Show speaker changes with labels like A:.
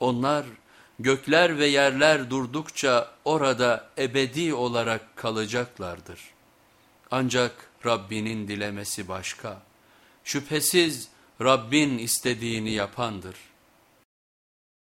A: Onlar gökler ve yerler durdukça orada ebedi olarak kalacaklardır. Ancak Rabbinin dilemesi başka. Şüphesiz Rabbin istediğini yapandır.''